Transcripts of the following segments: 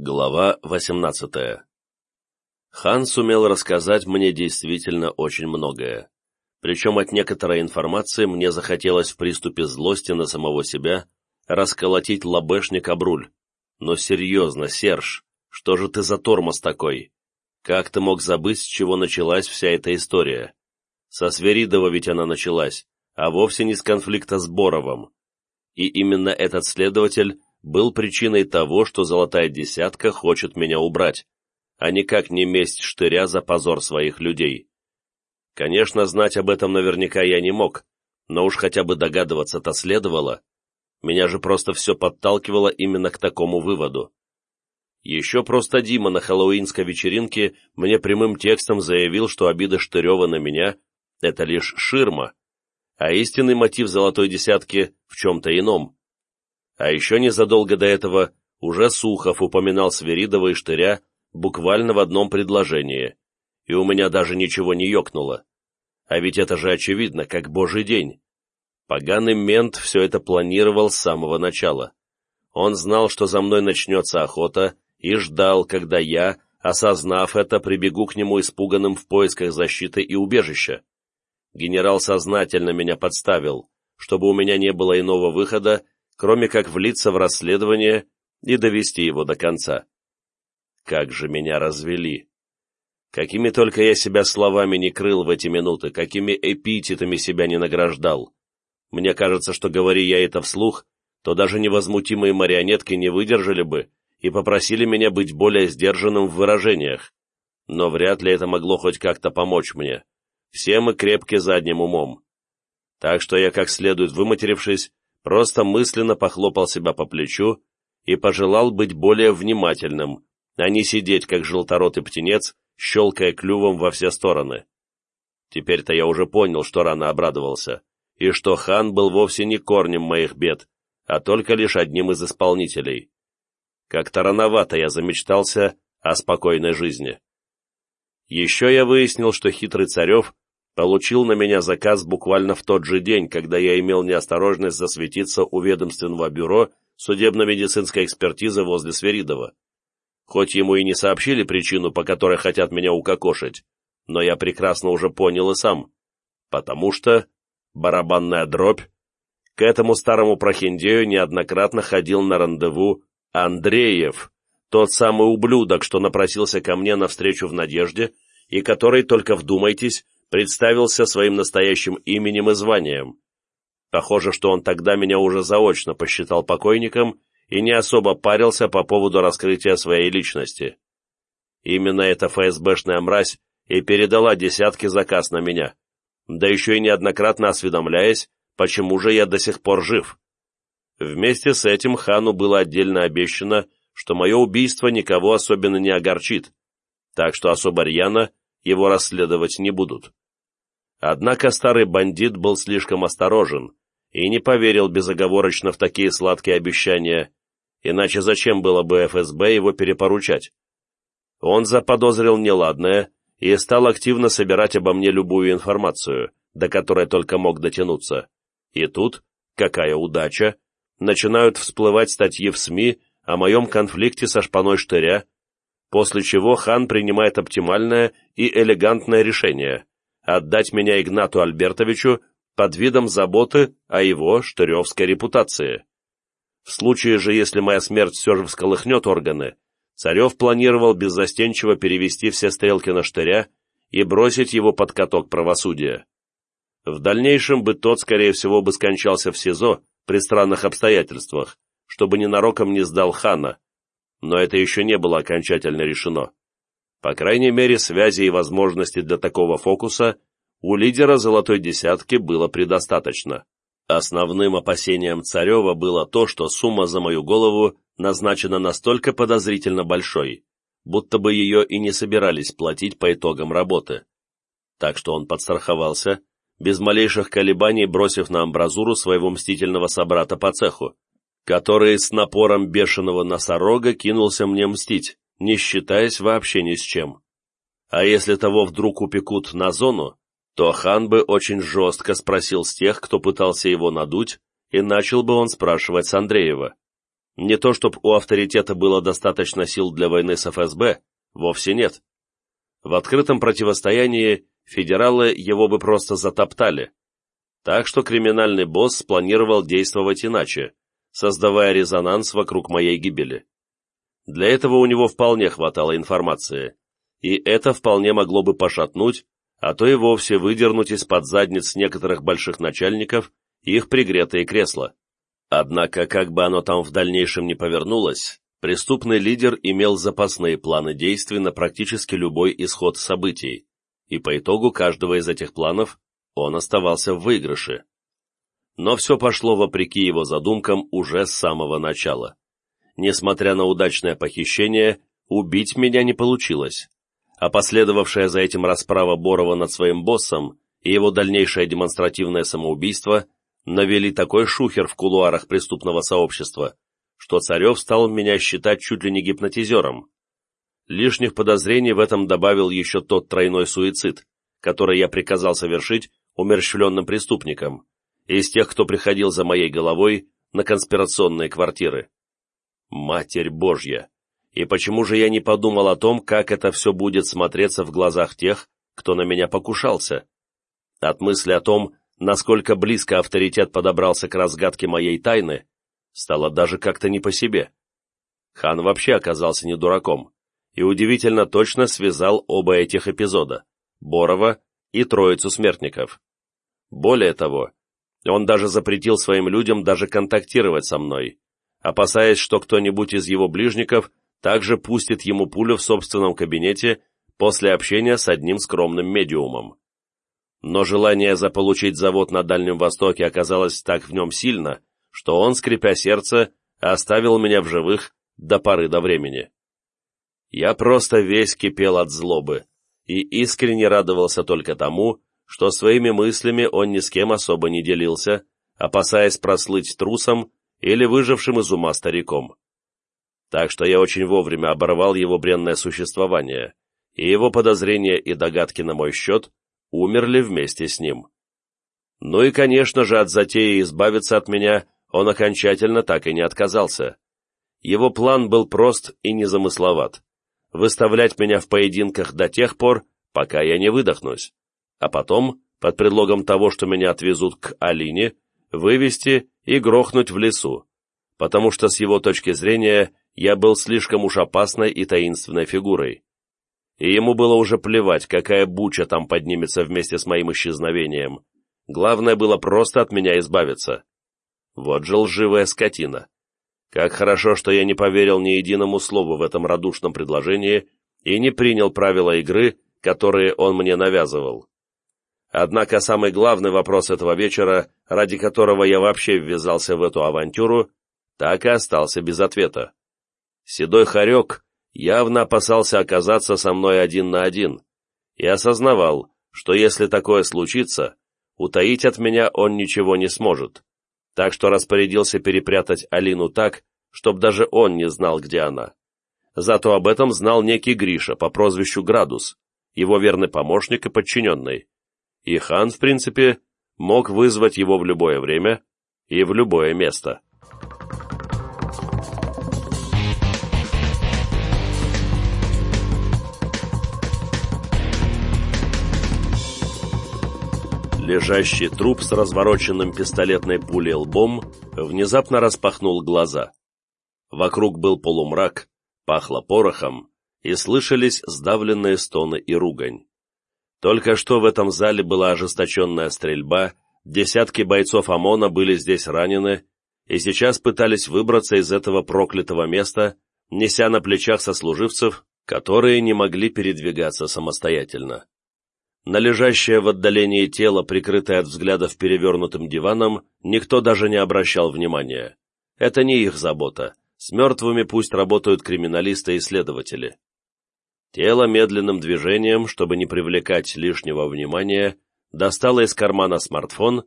Глава 18 Хан сумел рассказать мне действительно очень многое. Причем от некоторой информации мне захотелось в приступе злости на самого себя расколотить лобешник об руль. Но серьезно, Серж, что же ты за тормоз такой? Как ты мог забыть, с чего началась вся эта история? Со Сверидова ведь она началась, а вовсе не с конфликта с Боровым. И именно этот следователь был причиной того, что «Золотая десятка» хочет меня убрать, а никак не месть штыря за позор своих людей. Конечно, знать об этом наверняка я не мог, но уж хотя бы догадываться-то следовало. Меня же просто все подталкивало именно к такому выводу. Еще просто Дима на хэллоуинской вечеринке мне прямым текстом заявил, что обида Штырева на меня — это лишь ширма, а истинный мотив «Золотой десятки» в чем-то ином. А еще незадолго до этого уже Сухов упоминал Сверидова и Штыря буквально в одном предложении, и у меня даже ничего не ёкнуло. А ведь это же очевидно, как божий день. Поганый мент все это планировал с самого начала. Он знал, что за мной начнется охота, и ждал, когда я, осознав это, прибегу к нему испуганным в поисках защиты и убежища. Генерал сознательно меня подставил, чтобы у меня не было иного выхода, кроме как влиться в расследование и довести его до конца. Как же меня развели! Какими только я себя словами не крыл в эти минуты, какими эпитетами себя не награждал. Мне кажется, что говори я это вслух, то даже невозмутимые марионетки не выдержали бы и попросили меня быть более сдержанным в выражениях. Но вряд ли это могло хоть как-то помочь мне. Все мы крепки задним умом. Так что я, как следует выматерившись, просто мысленно похлопал себя по плечу и пожелал быть более внимательным, а не сидеть, как желторотый птенец, щелкая клювом во все стороны. Теперь-то я уже понял, что рано обрадовался, и что хан был вовсе не корнем моих бед, а только лишь одним из исполнителей. Как-то рановато я замечтался о спокойной жизни. Еще я выяснил, что хитрый Царев получил на меня заказ буквально в тот же день, когда я имел неосторожность засветиться у ведомственного бюро судебно-медицинской экспертизы возле Сверидова. Хоть ему и не сообщили причину, по которой хотят меня укокошить, но я прекрасно уже понял и сам. Потому что барабанная дробь к этому старому прохиндею неоднократно ходил на рандеву Андреев, тот самый ублюдок, что напросился ко мне навстречу в надежде, и который, только вдумайтесь, представился своим настоящим именем и званием. Похоже, что он тогда меня уже заочно посчитал покойником и не особо парился по поводу раскрытия своей личности. Именно эта ФСБшная мразь и передала десятки заказ на меня, да еще и неоднократно осведомляясь, почему же я до сих пор жив. Вместе с этим хану было отдельно обещано, что мое убийство никого особенно не огорчит, так что особо рьяно его расследовать не будут. Однако старый бандит был слишком осторожен и не поверил безоговорочно в такие сладкие обещания, иначе зачем было бы ФСБ его перепоручать? Он заподозрил неладное и стал активно собирать обо мне любую информацию, до которой только мог дотянуться. И тут, какая удача, начинают всплывать статьи в СМИ о моем конфликте со шпаной штыря, после чего хан принимает оптимальное и элегантное решение отдать меня Игнату Альбертовичу под видом заботы о его штыревской репутации. В случае же, если моя смерть все же всколыхнет органы, Царев планировал беззастенчиво перевести все стрелки на штыря и бросить его под каток правосудия. В дальнейшем бы тот, скорее всего, бы скончался в СИЗО при странных обстоятельствах, чтобы ненароком не сдал хана, но это еще не было окончательно решено. По крайней мере, связи и возможностей для такого фокуса у лидера «Золотой десятки» было предостаточно. Основным опасением Царева было то, что сумма за мою голову назначена настолько подозрительно большой, будто бы ее и не собирались платить по итогам работы. Так что он подстраховался, без малейших колебаний бросив на амбразуру своего мстительного собрата по цеху, который с напором бешеного носорога кинулся мне мстить, не считаясь вообще ни с чем. А если того вдруг упекут на зону, то хан бы очень жестко спросил с тех, кто пытался его надуть, и начал бы он спрашивать с Андреева. Не то, чтобы у авторитета было достаточно сил для войны с ФСБ, вовсе нет. В открытом противостоянии федералы его бы просто затоптали. Так что криминальный босс спланировал действовать иначе, создавая резонанс вокруг моей гибели. Для этого у него вполне хватало информации, и это вполне могло бы пошатнуть, а то и вовсе выдернуть из-под задниц некоторых больших начальников их пригретые кресла. Однако, как бы оно там в дальнейшем не повернулось, преступный лидер имел запасные планы действий на практически любой исход событий, и по итогу каждого из этих планов он оставался в выигрыше. Но все пошло вопреки его задумкам уже с самого начала. Несмотря на удачное похищение, убить меня не получилось, а последовавшая за этим расправа Борова над своим боссом и его дальнейшее демонстративное самоубийство – навели такой шухер в кулуарах преступного сообщества, что Царев стал меня считать чуть ли не гипнотизером. Лишних подозрений в этом добавил еще тот тройной суицид, который я приказал совершить умерщвленным преступникам, из тех, кто приходил за моей головой на конспирационные квартиры. Матерь Божья! И почему же я не подумал о том, как это все будет смотреться в глазах тех, кто на меня покушался? От мысли о том, насколько близко авторитет подобрался к разгадке моей тайны, стало даже как-то не по себе. Хан вообще оказался не дураком и удивительно точно связал оба этих эпизода – Борова и Троицу Смертников. Более того, он даже запретил своим людям даже контактировать со мной, опасаясь, что кто-нибудь из его ближников также пустит ему пулю в собственном кабинете после общения с одним скромным медиумом но желание заполучить завод на Дальнем Востоке оказалось так в нем сильно, что он, скрипя сердце, оставил меня в живых до поры до времени. Я просто весь кипел от злобы и искренне радовался только тому, что своими мыслями он ни с кем особо не делился, опасаясь прослыть трусом или выжившим из ума стариком. Так что я очень вовремя оборвал его бренное существование, и его подозрения и догадки на мой счет умерли вместе с ним. Ну и, конечно же, от затеи избавиться от меня он окончательно так и не отказался. Его план был прост и незамысловат. Выставлять меня в поединках до тех пор, пока я не выдохнусь, а потом, под предлогом того, что меня отвезут к Алине, вывести и грохнуть в лесу, потому что с его точки зрения я был слишком уж опасной и таинственной фигурой и ему было уже плевать, какая буча там поднимется вместе с моим исчезновением. Главное было просто от меня избавиться. Вот же лживая скотина. Как хорошо, что я не поверил ни единому слову в этом радушном предложении и не принял правила игры, которые он мне навязывал. Однако самый главный вопрос этого вечера, ради которого я вообще ввязался в эту авантюру, так и остался без ответа. Седой хорек явно опасался оказаться со мной один на один и осознавал, что если такое случится, утаить от меня он ничего не сможет, так что распорядился перепрятать Алину так, чтобы даже он не знал, где она. Зато об этом знал некий Гриша по прозвищу Градус, его верный помощник и подчиненный. И хан, в принципе, мог вызвать его в любое время и в любое место. Лежащий труп с развороченным пистолетной пулей лбом внезапно распахнул глаза. Вокруг был полумрак, пахло порохом, и слышались сдавленные стоны и ругань. Только что в этом зале была ожесточенная стрельба, десятки бойцов ОМОНа были здесь ранены, и сейчас пытались выбраться из этого проклятого места, неся на плечах сослуживцев, которые не могли передвигаться самостоятельно. На лежащее в отдалении тело, прикрытое от взглядов перевернутым диваном, никто даже не обращал внимания. Это не их забота. С мертвыми пусть работают криминалисты и следователи. Тело медленным движением, чтобы не привлекать лишнего внимания, достало из кармана смартфон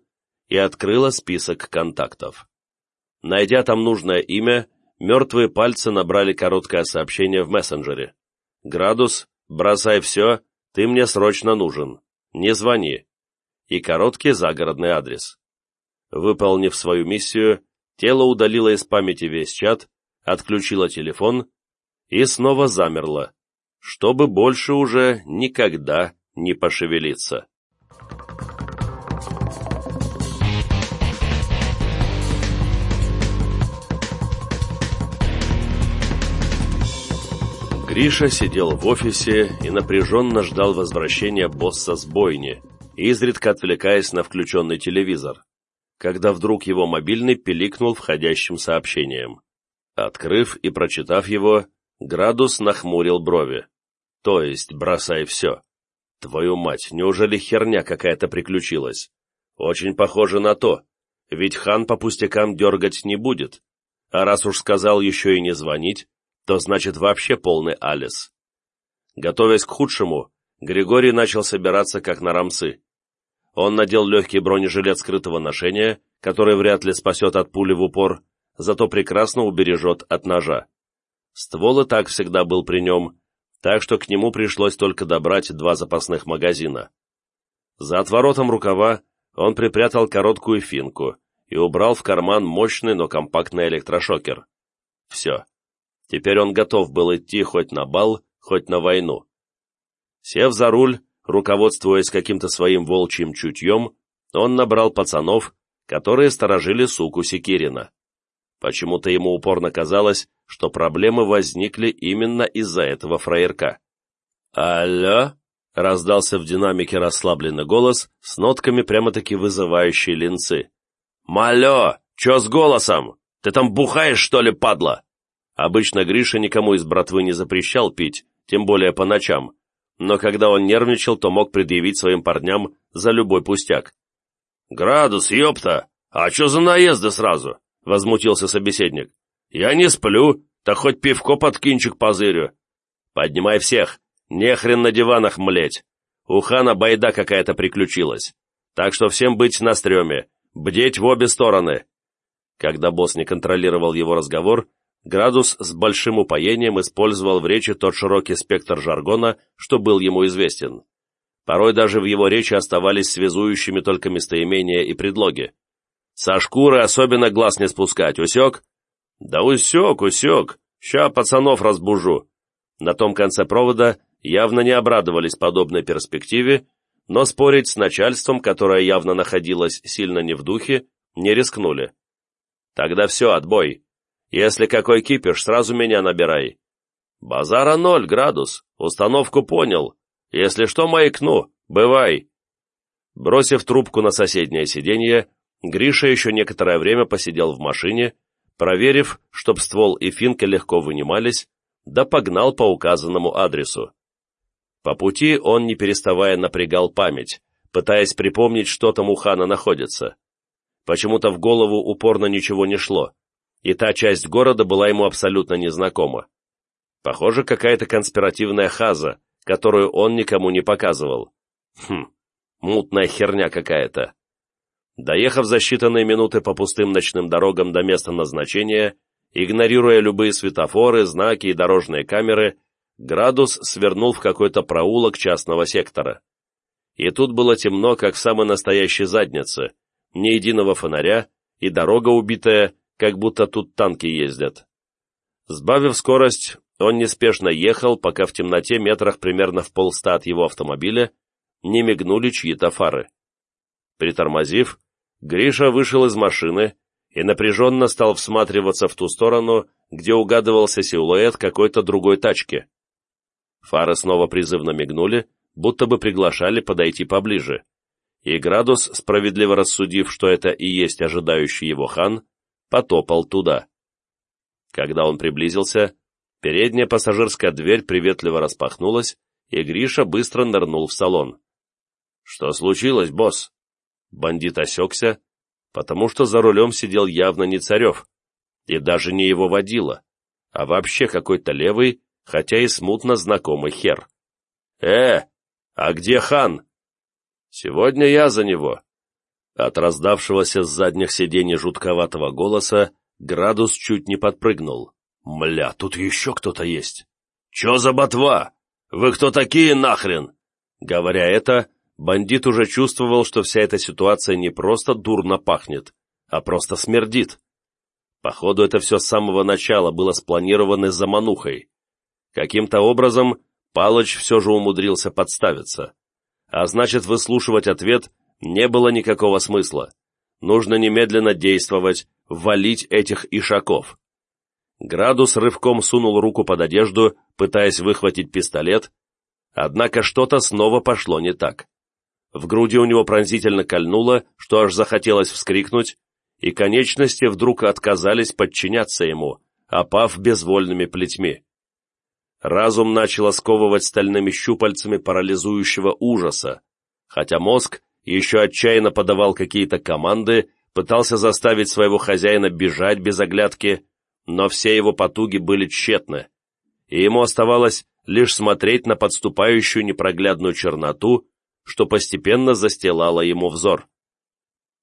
и открыло список контактов. Найдя там нужное имя, мертвые пальцы набрали короткое сообщение в мессенджере. «Градус, бросай все, ты мне срочно нужен. Не звони. И короткий загородный адрес. Выполнив свою миссию, тело удалило из памяти весь чат, отключила телефон и снова замерла, чтобы больше уже никогда не пошевелиться. Гриша сидел в офисе и напряженно ждал возвращения босса с бойни, изредка отвлекаясь на включенный телевизор, когда вдруг его мобильный пиликнул входящим сообщением. Открыв и прочитав его, Градус нахмурил брови. То есть, бросай все. Твою мать, неужели херня какая-то приключилась? Очень похоже на то, ведь хан по пустякам дергать не будет. А раз уж сказал еще и не звонить, то значит вообще полный Алис. Готовясь к худшему, Григорий начал собираться как на рамсы. Он надел легкий бронежилет скрытого ношения, который вряд ли спасет от пули в упор, зато прекрасно убережет от ножа. Ствол и так всегда был при нем, так что к нему пришлось только добрать два запасных магазина. За отворотом рукава он припрятал короткую финку и убрал в карман мощный, но компактный электрошокер. Все. Теперь он готов был идти хоть на бал, хоть на войну. Сев за руль, руководствуясь каким-то своим волчьим чутьем, он набрал пацанов, которые сторожили суку Секирина. Почему-то ему упорно казалось, что проблемы возникли именно из-за этого фраерка. «Алло?» — раздался в динамике расслабленный голос с нотками прямо-таки вызывающей линцы. «Малё, чё с голосом? Ты там бухаешь, что ли, падла?» Обычно Гриша никому из братвы не запрещал пить, тем более по ночам, но когда он нервничал, то мог предъявить своим парням за любой пустяк. «Градус, ёпта! А чё за наезды сразу?» — возмутился собеседник. «Я не сплю, так хоть пивко под кинчик позырю». «Поднимай всех, не хрен на диванах млеть. У хана байда какая-то приключилась. Так что всем быть на стреме, бдеть в обе стороны». Когда босс не контролировал его разговор, Градус с большим упоением использовал в речи тот широкий спектр жаргона, что был ему известен. Порой даже в его речи оставались связующими только местоимения и предлоги. «Со шкуры особенно глаз не спускать, усек?» «Да усек, усек, ща пацанов разбужу». На том конце провода явно не обрадовались подобной перспективе, но спорить с начальством, которое явно находилось сильно не в духе, не рискнули. «Тогда все, отбой. Если какой кипиш, сразу меня набирай. Базара ноль градус, установку понял. Если что, маякну, бывай. Бросив трубку на соседнее сиденье, Гриша еще некоторое время посидел в машине, проверив, чтоб ствол и финка легко вынимались, да погнал по указанному адресу. По пути он, не переставая, напрягал память, пытаясь припомнить, что там у хана находится. Почему-то в голову упорно ничего не шло и та часть города была ему абсолютно незнакома. Похоже, какая-то конспиративная хаза, которую он никому не показывал. Хм, мутная херня какая-то. Доехав за считанные минуты по пустым ночным дорогам до места назначения, игнорируя любые светофоры, знаки и дорожные камеры, Градус свернул в какой-то проулок частного сектора. И тут было темно, как в самой настоящей заднице, ни единого фонаря, и дорога убитая, как будто тут танки ездят. Сбавив скорость, он неспешно ехал, пока в темноте метрах примерно в полста от его автомобиля не мигнули чьи-то фары. Притормозив, Гриша вышел из машины и напряженно стал всматриваться в ту сторону, где угадывался силуэт какой-то другой тачки. Фары снова призывно мигнули, будто бы приглашали подойти поближе, и Градус, справедливо рассудив, что это и есть ожидающий его хан, потопал туда. Когда он приблизился, передняя пассажирская дверь приветливо распахнулась, и Гриша быстро нырнул в салон. «Что случилось, босс?» Бандит осекся, потому что за рулем сидел явно не Царев, и даже не его водила, а вообще какой-то левый, хотя и смутно знакомый хер. «Э, а где хан?» «Сегодня я за него», от раздавшегося с задних сидений жутковатого голоса градус чуть не подпрыгнул. «Мля, тут еще кто-то есть!» «Че за ботва? Вы кто такие нахрен?» Говоря это, бандит уже чувствовал, что вся эта ситуация не просто дурно пахнет, а просто смердит. Походу, это все с самого начала было спланировано за манухой. Каким-то образом Палыч все же умудрился подставиться. А значит, выслушивать ответ не было никакого смысла. Нужно немедленно действовать, валить этих ишаков. Градус рывком сунул руку под одежду, пытаясь выхватить пистолет, однако что-то снова пошло не так. В груди у него пронзительно кольнуло, что аж захотелось вскрикнуть, и конечности вдруг отказались подчиняться ему, опав безвольными плетьми. Разум начал сковывать стальными щупальцами парализующего ужаса, хотя мозг еще отчаянно подавал какие-то команды, пытался заставить своего хозяина бежать без оглядки, но все его потуги были тщетны, и ему оставалось лишь смотреть на подступающую непроглядную черноту, что постепенно застилало ему взор.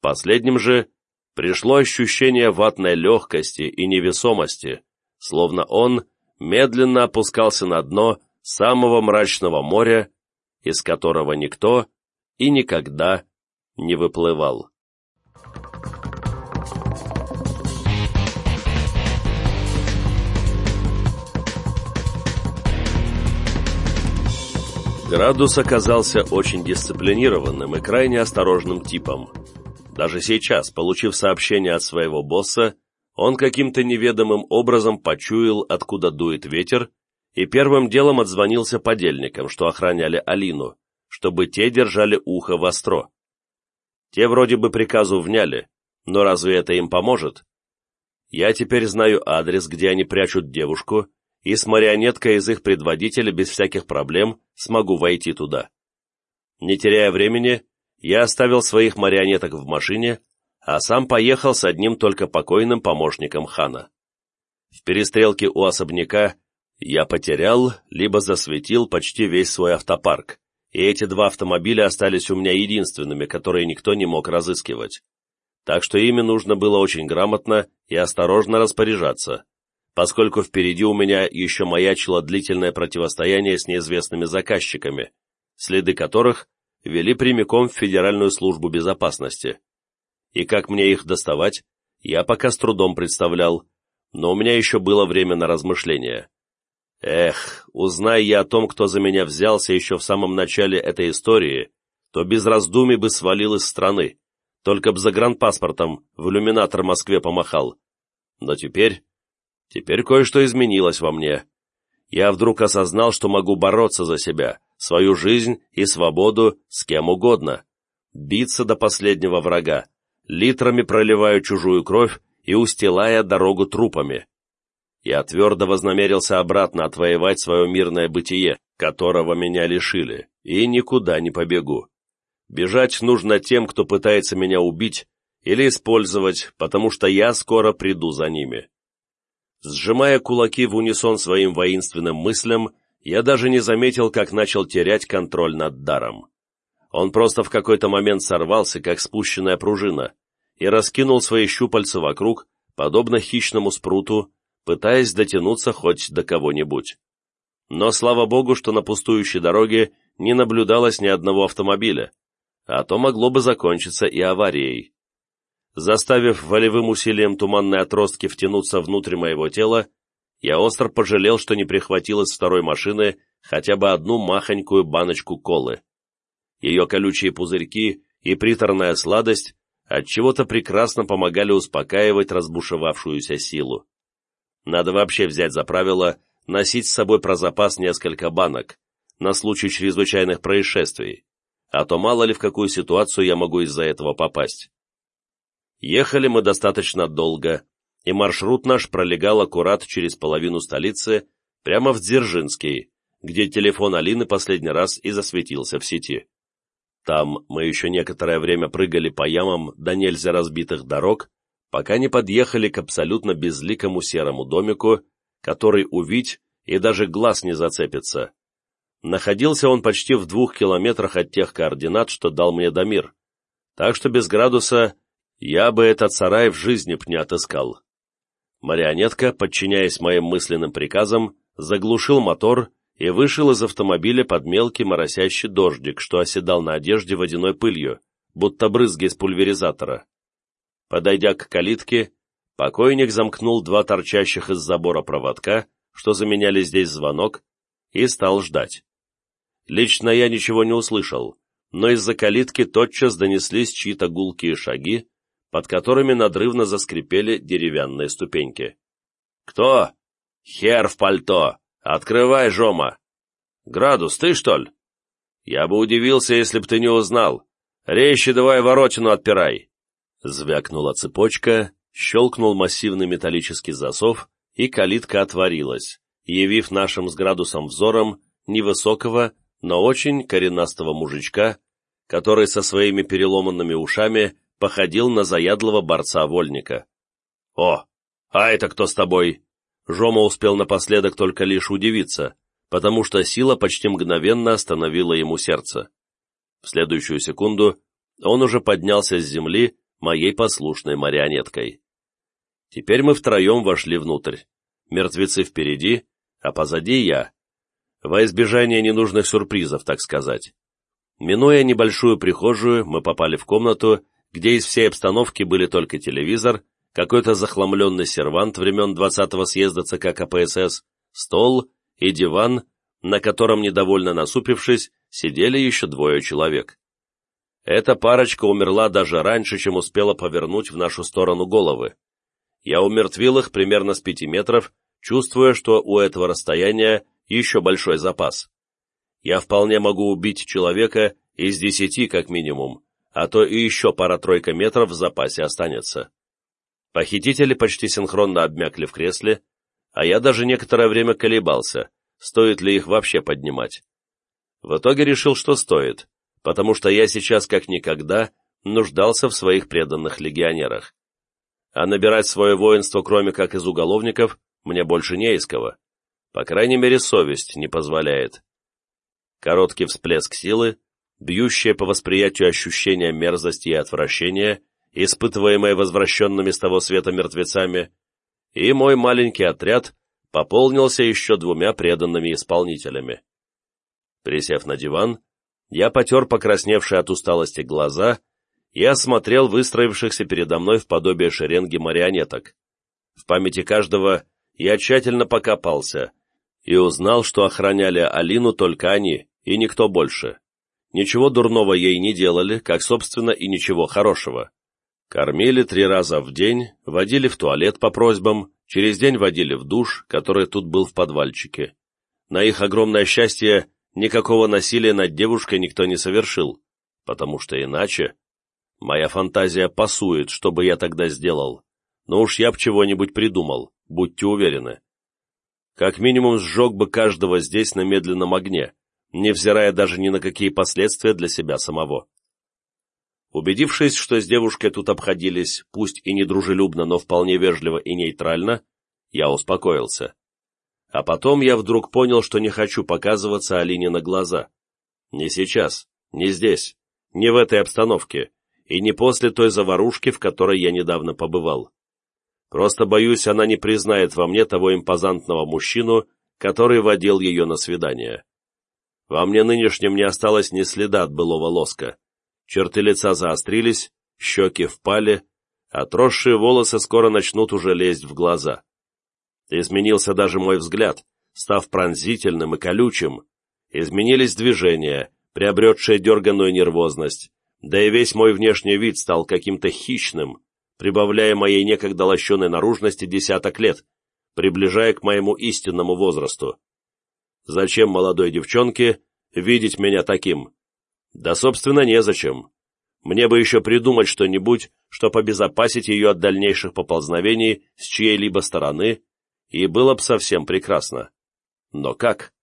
Последним же пришло ощущение ватной легкости и невесомости, словно он медленно опускался на дно самого мрачного моря, из которого никто и никогда не выплывал. Градус оказался очень дисциплинированным и крайне осторожным типом. Даже сейчас, получив сообщение от своего босса, он каким-то неведомым образом почуял, откуда дует ветер, и первым делом отзвонился подельникам, что охраняли Алину, чтобы те держали ухо востро. Те вроде бы приказу вняли, но разве это им поможет? Я теперь знаю адрес, где они прячут девушку, и с марионеткой из их предводителя без всяких проблем смогу войти туда. Не теряя времени, я оставил своих марионеток в машине, а сам поехал с одним только покойным помощником хана. В перестрелке у особняка я потерял, либо засветил почти весь свой автопарк, и эти два автомобиля остались у меня единственными, которые никто не мог разыскивать. Так что ими нужно было очень грамотно и осторожно распоряжаться поскольку впереди у меня еще маячило длительное противостояние с неизвестными заказчиками, следы которых вели прямиком в Федеральную службу безопасности. И как мне их доставать, я пока с трудом представлял, но у меня еще было время на размышления. Эх, узнай я о том, кто за меня взялся еще в самом начале этой истории, то без раздумий бы свалил из страны, только б загранпаспортом в иллюминатор Москве помахал. Но теперь Теперь кое-что изменилось во мне. Я вдруг осознал, что могу бороться за себя, свою жизнь и свободу с кем угодно. Биться до последнего врага, литрами проливая чужую кровь и устилая дорогу трупами. Я твердо вознамерился обратно отвоевать свое мирное бытие, которого меня лишили, и никуда не побегу. Бежать нужно тем, кто пытается меня убить или использовать, потому что я скоро приду за ними. Сжимая кулаки в унисон своим воинственным мыслям, я даже не заметил, как начал терять контроль над даром. Он просто в какой-то момент сорвался, как спущенная пружина, и раскинул свои щупальца вокруг, подобно хищному спруту, пытаясь дотянуться хоть до кого-нибудь. Но слава богу, что на пустующей дороге не наблюдалось ни одного автомобиля, а то могло бы закончиться и аварией. Заставив волевым усилием туманной отростки втянуться внутрь моего тела, я остро пожалел, что не прихватил из второй машины хотя бы одну махонькую баночку колы. Ее колючие пузырьки и приторная сладость отчего-то прекрасно помогали успокаивать разбушевавшуюся силу. Надо вообще взять за правило носить с собой про запас несколько банок, на случай чрезвычайных происшествий, а то мало ли в какую ситуацию я могу из-за этого попасть. Ехали мы достаточно долго, и маршрут наш пролегал аккурат через половину столицы, прямо в Дзержинский, где телефон Алины последний раз и засветился в сети. Там мы еще некоторое время прыгали по ямам до нельзя разбитых дорог, пока не подъехали к абсолютно безликому серому домику, который увидеть и даже глаз не зацепится. Находился он почти в двух километрах от тех координат, что дал мне Дамир, так что без градуса я бы этот сарай в жизни б не отыскал. Марионетка, подчиняясь моим мысленным приказам, заглушил мотор и вышел из автомобиля под мелкий моросящий дождик, что оседал на одежде водяной пылью, будто брызги из пульверизатора. Подойдя к калитке, Покойник замкнул два торчащих из забора проводка, что заменяли здесь звонок, и стал ждать. Лично я ничего не услышал, но из-за калитки тотчас донеслись чьи-то гулкие шаги, под которыми надрывно заскрипели деревянные ступеньки. «Кто?» «Хер в пальто! Открывай, Жома!» «Градус, ты, что ли?» «Я бы удивился, если б ты не узнал. Резче давай воротину отпирай!» Звякнула цепочка, щелкнул массивный металлический засов, и калитка отворилась, явив нашим с градусом взором невысокого, но очень коренастого мужичка, который со своими переломанными ушами походил на заядлого борца-вольника. «О, а это кто с тобой?» Жома успел напоследок только лишь удивиться, потому что сила почти мгновенно остановила ему сердце. В следующую секунду он уже поднялся с земли моей послушной марионеткой. Теперь мы втроем вошли внутрь. Мертвецы впереди, а позади я. Во избежание ненужных сюрпризов, так сказать. Минуя небольшую прихожую, мы попали в комнату, где из всей обстановки были только телевизор, какой-то захламленный сервант времен 20-го съезда ЦК КПСС, стол и диван, на котором, недовольно насупившись, сидели еще двое человек. Эта парочка умерла даже раньше, чем успела повернуть в нашу сторону головы. Я умертвил их примерно с пяти метров, чувствуя, что у этого расстояния еще большой запас. Я вполне могу убить человека из десяти как минимум, а то и еще пара-тройка метров в запасе останется. Похитители почти синхронно обмякли в кресле, а я даже некоторое время колебался, стоит ли их вообще поднимать. В итоге решил, что стоит, потому что я сейчас как никогда нуждался в своих преданных легионерах. А набирать свое воинство, кроме как из уголовников, мне больше не из кого. По крайней мере, совесть не позволяет. Короткий всплеск силы, бьющее по восприятию ощущение мерзости и отвращения, испытываемое возвращенными с того света мертвецами, и мой маленький отряд пополнился еще двумя преданными исполнителями. Присев на диван, я потер покрасневшие от усталости глаза и осмотрел выстроившихся передо мной в подобие шеренги марионеток. В памяти каждого я тщательно покопался и узнал, что охраняли Алину только они и никто больше. Ничего дурного ей не делали, как, собственно, и ничего хорошего. Кормили три раза в день, водили в туалет по просьбам, через день водили в душ, который тут был в подвальчике. На их огромное счастье, никакого насилия над девушкой никто не совершил, потому что иначе... Моя фантазия пасует, что бы я тогда сделал, но уж я б чего-нибудь придумал, будьте уверены. Как минимум сжег бы каждого здесь на медленном огне, невзирая даже ни на какие последствия для себя самого. Убедившись, что с девушкой тут обходились, пусть и недружелюбно, но вполне вежливо и нейтрально, я успокоился. А потом я вдруг понял, что не хочу показываться Алине на глаза. Не сейчас, не здесь, не в этой обстановке, и не после той заварушки, в которой я недавно побывал. Просто боюсь, она не признает во мне того импозантного мужчину, который водил ее на свидание. Во мне нынешнем не осталось ни следа от былого лоска черты лица заострились, щеки впали, отросшие волосы скоро начнут уже лезть в глаза. Изменился даже мой взгляд, став пронзительным и колючим. Изменились движения, приобретшие дерганную нервозность, да и весь мой внешний вид стал каким-то хищным, прибавляя моей некогда лощеной наружности десяток лет, приближая к моему истинному возрасту. Зачем молодой девчонке видеть меня таким? Да, собственно, незачем. Мне бы еще придумать что-нибудь, чтобы обезопасить ее от дальнейших поползновений с чьей-либо стороны, и было бы совсем прекрасно. Но как?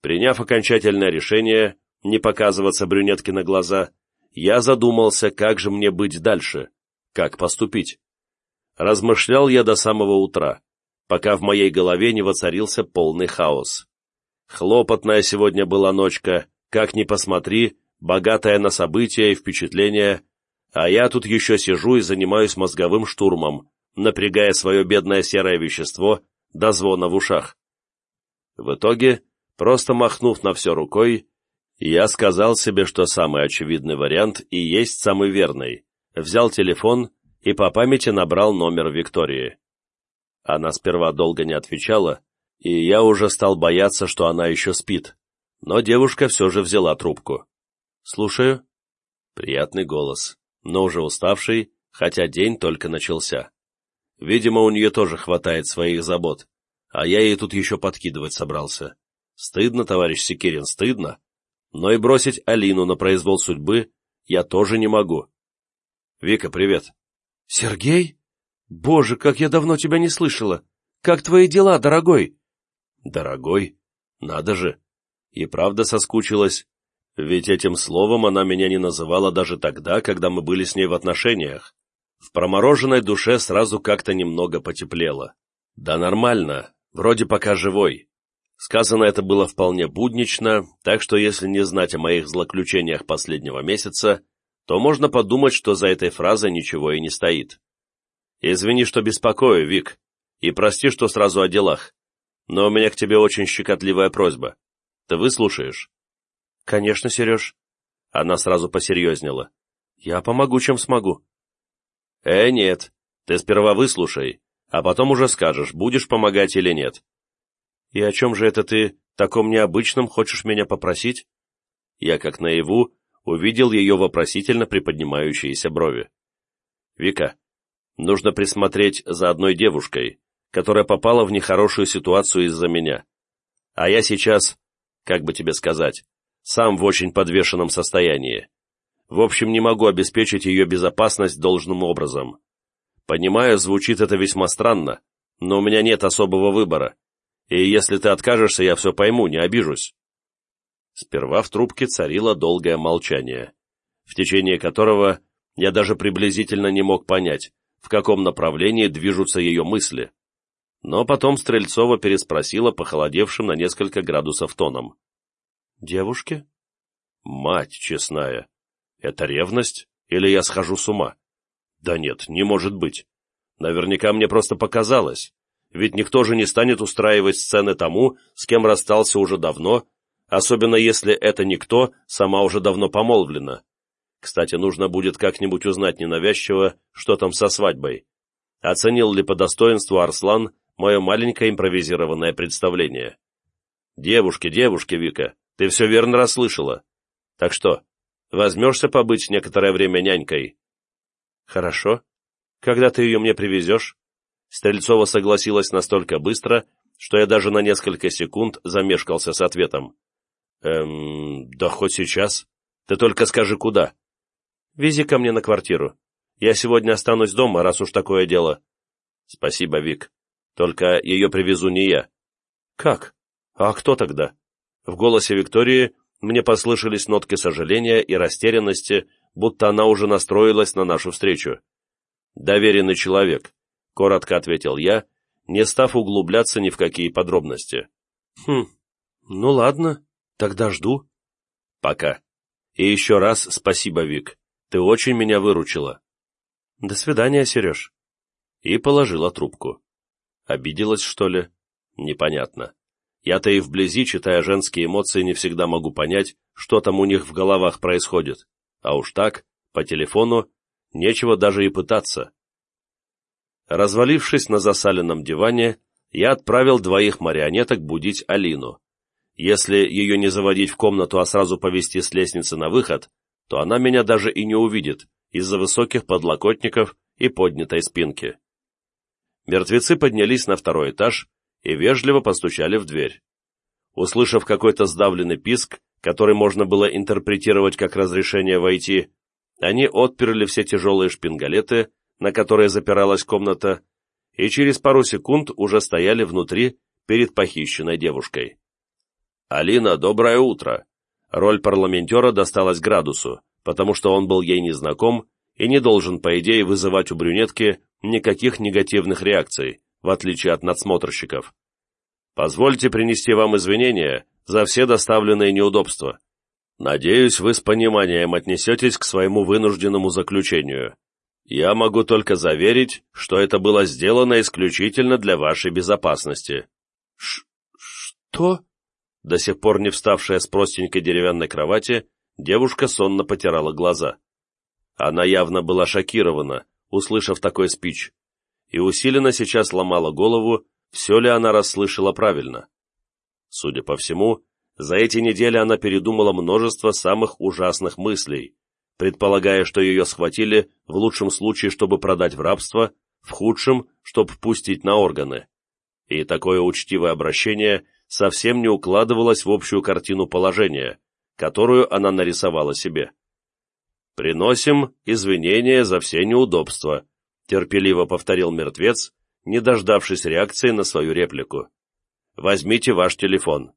Приняв окончательное решение не показываться брюнетке на глаза, я задумался, как же мне быть дальше, как поступить. Размышлял я до самого утра, пока в моей голове не воцарился полный хаос. Хлопотная сегодня была ночка, как ни посмотри, богатая на события и впечатления, а я тут еще сижу и занимаюсь мозговым штурмом, напрягая свое бедное серое вещество до звона в ушах. В итоге, просто махнув на все рукой, я сказал себе, что самый очевидный вариант и есть самый верный, взял телефон и по памяти набрал номер Виктории. Она сперва долго не отвечала, и я уже стал бояться, что она еще спит, но девушка все же взяла трубку. «Слушаю». Приятный голос, но уже уставший, хотя день только начался. Видимо, у нее тоже хватает своих забот, а я ей тут еще подкидывать собрался. Стыдно, товарищ Секирин, стыдно. Но и бросить Алину на произвол судьбы я тоже не могу. Вика, привет. Сергей? Боже, как я давно тебя не слышала. Как твои дела, дорогой? Дорогой? Надо же. И правда соскучилась. Ведь этим словом она меня не называла даже тогда, когда мы были с ней в отношениях. В промороженной душе сразу как-то немного потеплело. Да нормально, вроде пока живой. Сказано это было вполне буднично, так что если не знать о моих злоключениях последнего месяца, то можно подумать, что за этой фразой ничего и не стоит. Извини, что беспокою, Вик, и прости, что сразу о делах, но у меня к тебе очень щекотливая просьба. Ты выслушаешь? Конечно, Сереж. Она сразу посерьезнела. Я помогу, чем смогу. Э, нет, ты сперва выслушай, а потом уже скажешь, будешь помогать или нет. «И о чем же это ты, таком необычном, хочешь меня попросить?» Я, как наяву, увидел ее вопросительно приподнимающиеся брови. «Вика, нужно присмотреть за одной девушкой, которая попала в нехорошую ситуацию из-за меня. А я сейчас, как бы тебе сказать, сам в очень подвешенном состоянии. В общем, не могу обеспечить ее безопасность должным образом. Понимаю, звучит это весьма странно, но у меня нет особого выбора и если ты откажешься, я все пойму, не обижусь». Сперва в трубке царило долгое молчание, в течение которого я даже приблизительно не мог понять, в каком направлении движутся ее мысли. Но потом Стрельцова переспросила похолодевшим на несколько градусов тоном. «Девушки?» «Мать честная, это ревность или я схожу с ума?» «Да нет, не может быть. Наверняка мне просто показалось ведь никто же не станет устраивать сцены тому, с кем расстался уже давно, особенно если это никто сама уже давно помолвлена. Кстати, нужно будет как-нибудь узнать ненавязчиво, что там со свадьбой. Оценил ли по достоинству Арслан мое маленькое импровизированное представление? Девушки, девушки, Вика, ты все верно расслышала. Так что, возьмешься побыть некоторое время нянькой? Хорошо. Когда ты ее мне привезешь? Стрельцова согласилась настолько быстро, что я даже на несколько секунд замешкался с ответом. «Эм, да хоть сейчас. Ты только скажи, куда?» «Вези ко мне на квартиру. Я сегодня останусь дома, раз уж такое дело». «Спасибо, Вик. Только ее привезу не я». «Как? А кто тогда?» В голосе Виктории мне послышались нотки сожаления и растерянности, будто она уже настроилась на нашу встречу. «Доверенный человек. — коротко ответил я, не став углубляться ни в какие подробности. «Хм, ну ладно, тогда жду». «Пока. И еще раз спасибо, Вик. Ты очень меня выручила». «До свидания, Сереж». И положила трубку. Обиделась, что ли? Непонятно. Я-то и вблизи, читая женские эмоции, не всегда могу понять, что там у них в головах происходит. А уж так, по телефону, нечего даже и пытаться. Развалившись на засаленном диване, я отправил двоих марионеток будить Алину. Если ее не заводить в комнату, а сразу повести с лестницы на выход, то она меня даже и не увидит из-за высоких подлокотников и поднятой спинки. Мертвецы поднялись на второй этаж и вежливо постучали в дверь. Услышав какой-то сдавленный писк, который можно было интерпретировать как разрешение войти, они отперли все тяжелые шпингалеты на которой запиралась комната, и через пару секунд уже стояли внутри перед похищенной девушкой. «Алина, доброе утро!» Роль парламентера досталась Градусу, потому что он был ей незнаком и не должен, по идее, вызывать у брюнетки никаких негативных реакций, в отличие от надсмотрщиков. «Позвольте принести вам извинения за все доставленные неудобства. Надеюсь, вы с пониманием отнесетесь к своему вынужденному заключению. Я могу только заверить, что это было сделано исключительно для вашей безопасности». Ш «Что?» До сих пор не вставшая с простенькой деревянной кровати, девушка сонно потирала глаза. Она явно была шокирована, услышав такой спич, и усиленно сейчас ломала голову, все ли она расслышала правильно. Судя по всему, за эти недели она передумала множество самых ужасных мыслей, предполагая, что ее схватили в лучшем случае, чтобы продать в рабство, в худшем, чтобы пустить на органы. И такое учтивое обращение совсем не укладывалось в общую картину положения, которую она нарисовала себе. «Приносим извинения за все неудобства», — терпеливо повторил мертвец, не дождавшись реакции на свою реплику. «Возьмите ваш телефон.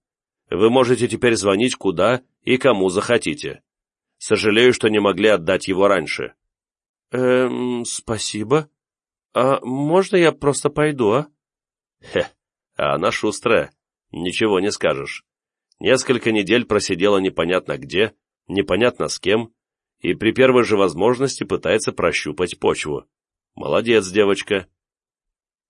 Вы можете теперь звонить куда и кому захотите. Сожалею, что не могли отдать его раньше». «Эм, спасибо. А можно я просто пойду, а?» «Хе, а она шустрая, ничего не скажешь. Несколько недель просидела непонятно где, непонятно с кем, и при первой же возможности пытается прощупать почву. Молодец, девочка.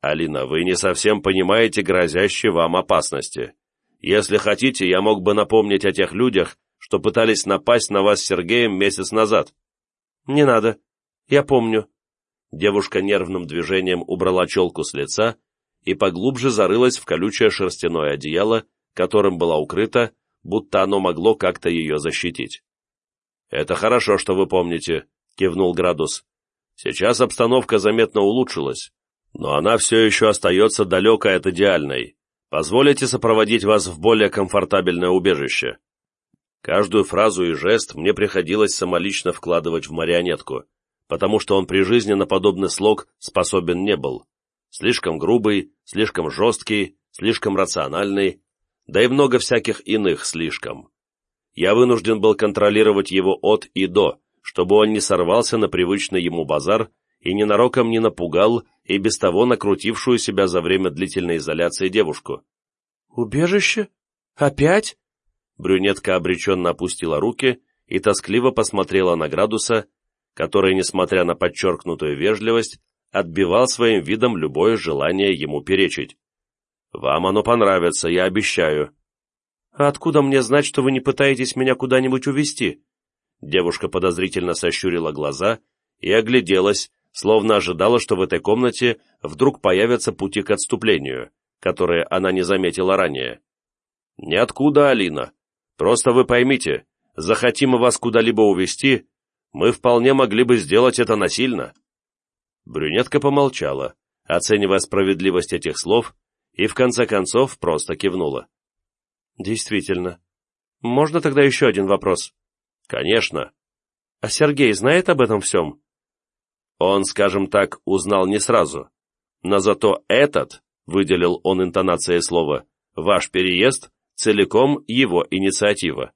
Алина, вы не совсем понимаете грозящие вам опасности. Если хотите, я мог бы напомнить о тех людях, что пытались напасть на вас с Сергеем месяц назад. Не надо. Я помню. Девушка нервным движением убрала челку с лица и поглубже зарылась в колючее шерстяное одеяло, которым была укрыта, будто оно могло как-то ее защитить. «Это хорошо, что вы помните», — кивнул Градус. «Сейчас обстановка заметно улучшилась, но она все еще остается далекой от идеальной. Позволите сопроводить вас в более комфортабельное убежище?» Каждую фразу и жест мне приходилось самолично вкладывать в марионетку, потому что он при жизни на подобный слог способен не был. Слишком грубый, слишком жесткий, слишком рациональный, да и много всяких иных слишком. Я вынужден был контролировать его от и до, чтобы он не сорвался на привычный ему базар и ненароком не напугал и без того накрутившую себя за время длительной изоляции девушку. «Убежище? Опять?» Брюнетка обреченно опустила руки и тоскливо посмотрела на Градуса, который, несмотря на подчеркнутую вежливость, отбивал своим видом любое желание ему перечить. «Вам оно понравится, я обещаю». «А откуда мне знать, что вы не пытаетесь меня куда-нибудь увезти?» Девушка подозрительно сощурила глаза и огляделась, словно ожидала, что в этой комнате вдруг появятся пути к отступлению, которые она не заметила ранее. «Ниоткуда, Алина. Просто вы поймите, захотим мы вас куда-либо увезти, мы вполне могли бы сделать это насильно». Брюнетка помолчала, оценивая справедливость этих слов, и в конце концов просто кивнула. «Действительно. Можно тогда еще один вопрос?» «Конечно». «А Сергей знает об этом всем?» Он, скажем так, узнал не сразу. Но зато этот, выделил он интонацией слова, ваш переезд целиком его инициатива.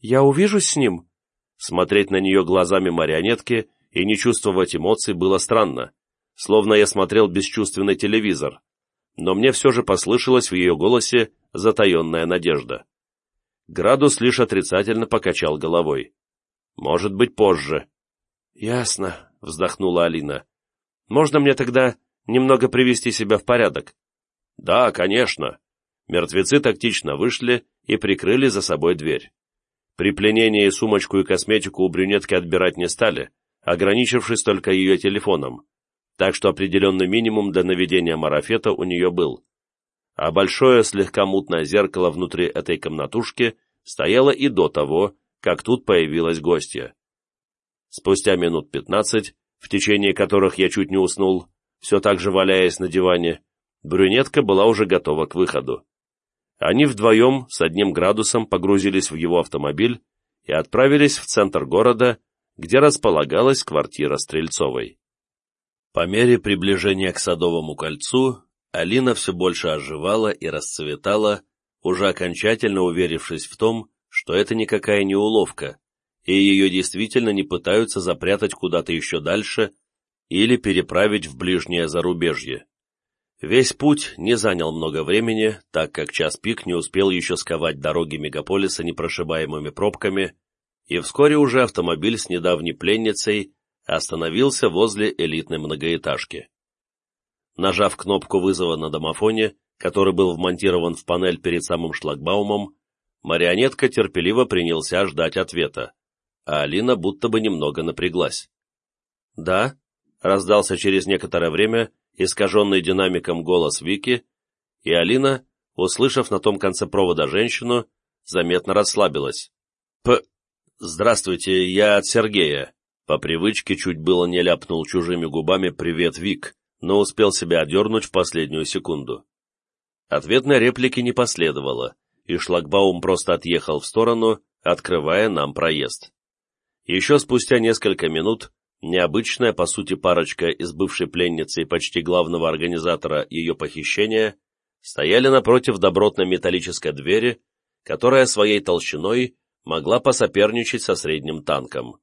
«Я увижусь с ним?» Смотреть на нее глазами марионетки и не чувствовать эмоций было странно, словно я смотрел бесчувственный телевизор, но мне все же послышалась в ее голосе затаенная надежда. Градус лишь отрицательно покачал головой. «Может быть, позже». «Ясно», — вздохнула Алина. «Можно мне тогда немного привести себя в порядок?» «Да, конечно». Мертвецы тактично вышли и прикрыли за собой дверь. При пленении сумочку и косметику у брюнетки отбирать не стали, ограничившись только ее телефоном, так что определенный минимум для наведения марафета у нее был. А большое слегка мутное зеркало внутри этой комнатушки стояло и до того, как тут появилась гостья. Спустя минут пятнадцать, в течение которых я чуть не уснул, все так же валяясь на диване, брюнетка была уже готова к выходу. Они вдвоем с одним градусом погрузились в его автомобиль и отправились в центр города, где располагалась квартира Стрельцовой. По мере приближения к Садовому кольцу, Алина все больше оживала и расцветала, уже окончательно уверившись в том, что это никакая не уловка, и ее действительно не пытаются запрятать куда-то еще дальше или переправить в ближнее зарубежье. Весь путь не занял много времени, так как час пик не успел еще сковать дороги мегаполиса непрошибаемыми пробками, и вскоре уже автомобиль с недавней пленницей остановился возле элитной многоэтажки. Нажав кнопку вызова на домофоне, который был вмонтирован в панель перед самым шлагбаумом, марионетка терпеливо принялся ждать ответа, а Алина будто бы немного напряглась. «Да?» раздался через некоторое время искаженный динамиком голос Вики, и Алина, услышав на том конце провода женщину, заметно расслабилась. «П... Здравствуйте, я от Сергея». По привычке чуть было не ляпнул чужими губами «Привет, Вик», но успел себя одернуть в последнюю секунду. Ответной реплики не последовало, и шлагбаум просто отъехал в сторону, открывая нам проезд. Еще спустя несколько минут необычная, по сути, парочка из бывшей пленницы и почти главного организатора ее похищения стояли напротив добротной металлической двери, которая своей толщиной могла посоперничать со средним танком.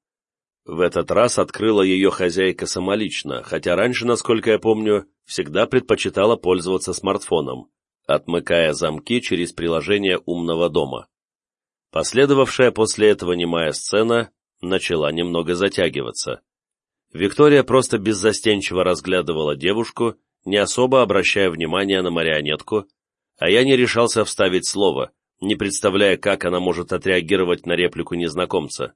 В этот раз открыла ее хозяйка самолично, хотя раньше, насколько я помню, всегда предпочитала пользоваться смартфоном, отмыкая замки через приложение умного дома. Последовавшая после этого немая сцена начала немного затягиваться. Виктория просто беззастенчиво разглядывала девушку, не особо обращая внимания на марионетку, а я не решался вставить слово, не представляя, как она может отреагировать на реплику незнакомца.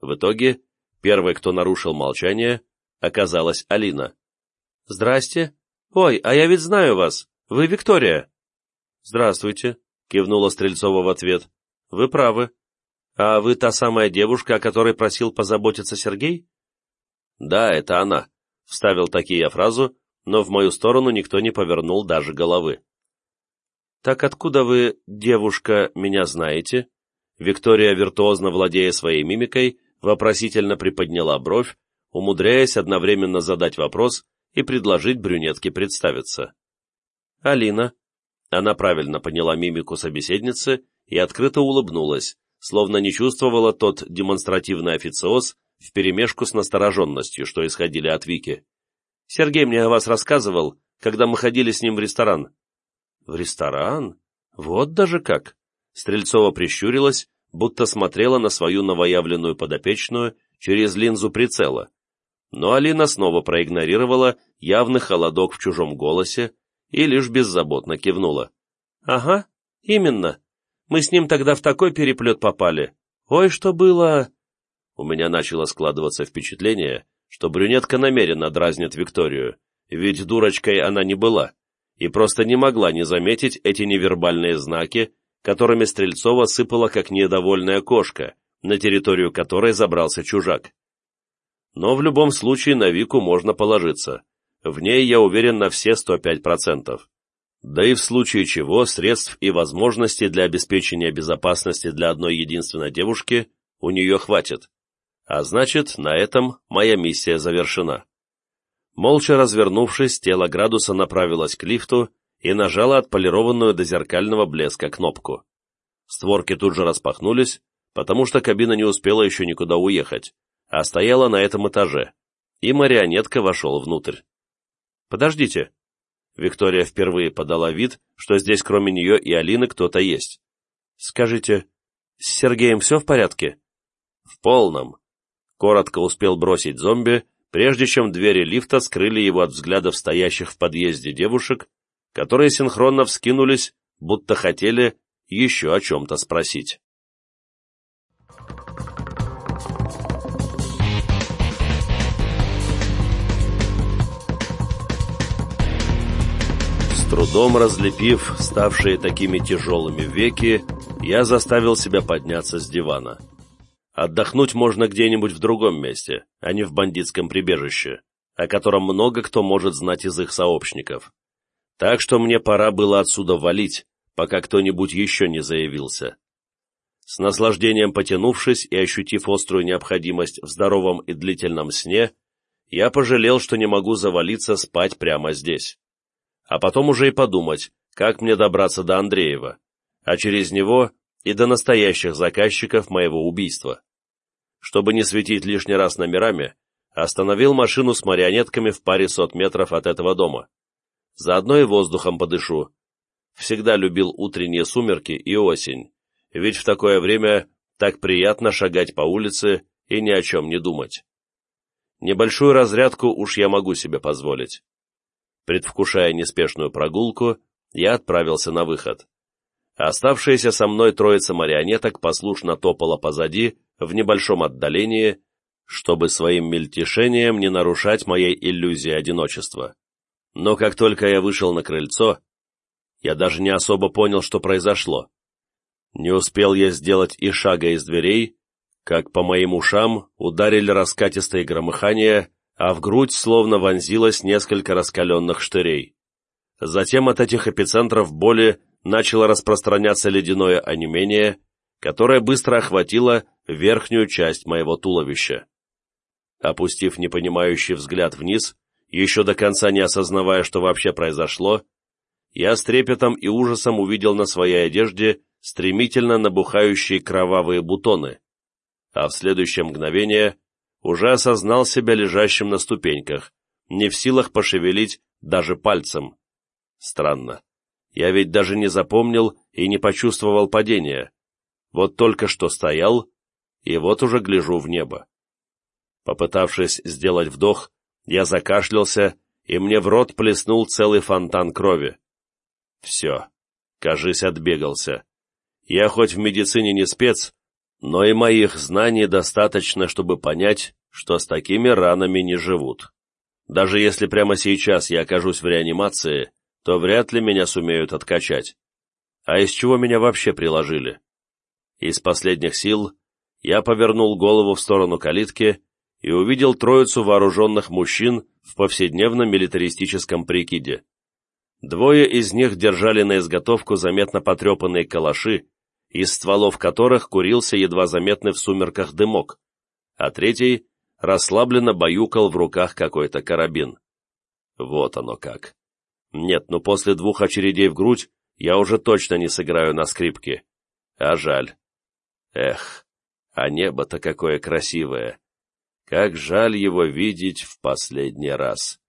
В итоге, первой, кто нарушил молчание, оказалась Алина. «Здрасте. Ой, а я ведь знаю вас. Вы Виктория». «Здравствуйте», — кивнула Стрельцова в ответ. «Вы правы. А вы та самая девушка, о которой просил позаботиться Сергей?» «Да, это она», — вставил такие я фразу, но в мою сторону никто не повернул даже головы. «Так откуда вы, девушка, меня знаете?» Виктория, виртуозно владея своей мимикой, вопросительно приподняла бровь, умудряясь одновременно задать вопрос и предложить брюнетке представиться. «Алина». Она правильно поняла мимику собеседницы и открыто улыбнулась, словно не чувствовала тот демонстративный официоз вперемешку с настороженностью, что исходили от Вики. «Сергей мне о вас рассказывал, когда мы ходили с ним в ресторан». «В ресторан? Вот даже как!» Стрельцова прищурилась, будто смотрела на свою новоявленную подопечную через линзу прицела. Но Алина снова проигнорировала явный холодок в чужом голосе и лишь беззаботно кивнула. «Ага, именно. Мы с ним тогда в такой переплет попали. Ой, что было...» У меня начало складываться впечатление, что брюнетка намеренно дразнит Викторию, ведь дурочкой она не была и просто не могла не заметить эти невербальные знаки, которыми Стрельцова сыпала как недовольная кошка, на территорию которой забрался чужак. Но в любом случае на Вику можно положиться. В ней я уверен на все 105%. Да и в случае чего средств и возможностей для обеспечения безопасности для одной единственной девушки у нее хватит. А значит, на этом моя миссия завершена. Молча развернувшись, тело градуса направилось к лифту и нажало отполированную до зеркального блеска кнопку. Створки тут же распахнулись, потому что кабина не успела еще никуда уехать, а стояла на этом этаже, и марионетка вошел внутрь. «Подождите». Виктория впервые подала вид, что здесь кроме нее и Алины кто-то есть. «Скажите, с Сергеем все в порядке?» «В полном», — коротко успел бросить зомби, прежде чем двери лифта скрыли его от взглядов стоящих в подъезде девушек, которые синхронно вскинулись, будто хотели еще о чем-то спросить. С трудом разлепив ставшие такими тяжелыми веки, я заставил себя подняться с дивана. Отдохнуть можно где-нибудь в другом месте, а не в бандитском прибежище, о котором много кто может знать из их сообщников. Так что мне пора было отсюда валить, пока кто-нибудь еще не заявился. С наслаждением потянувшись и ощутив острую необходимость в здоровом и длительном сне, я пожалел, что не могу завалиться спать прямо здесь. А потом уже и подумать, как мне добраться до Андреева, а через него и до настоящих заказчиков моего убийства. Чтобы не светить лишний раз номерами, остановил машину с марионетками в паре сот метров от этого дома. Заодно и воздухом подышу. Всегда любил утренние сумерки и осень, ведь в такое время так приятно шагать по улице и ни о чем не думать. Небольшую разрядку уж я могу себе позволить. Предвкушая неспешную прогулку, я отправился на выход. Оставшаяся со мной троица марионеток послушно топала позади, в небольшом отдалении, чтобы своим мельтешением не нарушать моей иллюзии одиночества. Но как только я вышел на крыльцо, я даже не особо понял, что произошло. Не успел я сделать и шага из дверей, как по моим ушам ударили раскатистые громыхания, а в грудь словно вонзилось несколько раскаленных штырей. Затем от этих эпицентров боли начало распространяться ледяное онемение, которое быстро охватило верхнюю часть моего туловища. Опустив непонимающий взгляд вниз, еще до конца не осознавая, что вообще произошло, я с трепетом и ужасом увидел на своей одежде стремительно набухающие кровавые бутоны, а в следующее мгновение уже осознал себя лежащим на ступеньках, не в силах пошевелить даже пальцем. Странно. Я ведь даже не запомнил и не почувствовал падения. Вот только что стоял, и вот уже гляжу в небо. Попытавшись сделать вдох, я закашлялся, и мне в рот плеснул целый фонтан крови. Все, кажись, отбегался. Я хоть в медицине не спец, но и моих знаний достаточно, чтобы понять, что с такими ранами не живут. Даже если прямо сейчас я окажусь в реанимации, то вряд ли меня сумеют откачать. А из чего меня вообще приложили? Из последних сил я повернул голову в сторону калитки и увидел троицу вооруженных мужчин в повседневном милитаристическом прикиде. Двое из них держали на изготовку заметно потрепанные калаши, из стволов которых курился едва заметный в сумерках дымок, а третий расслабленно баюкал в руках какой-то карабин. Вот оно как. Нет, ну после двух очередей в грудь я уже точно не сыграю на скрипке. А жаль. Эх, а небо-то какое красивое. Как жаль его видеть в последний раз.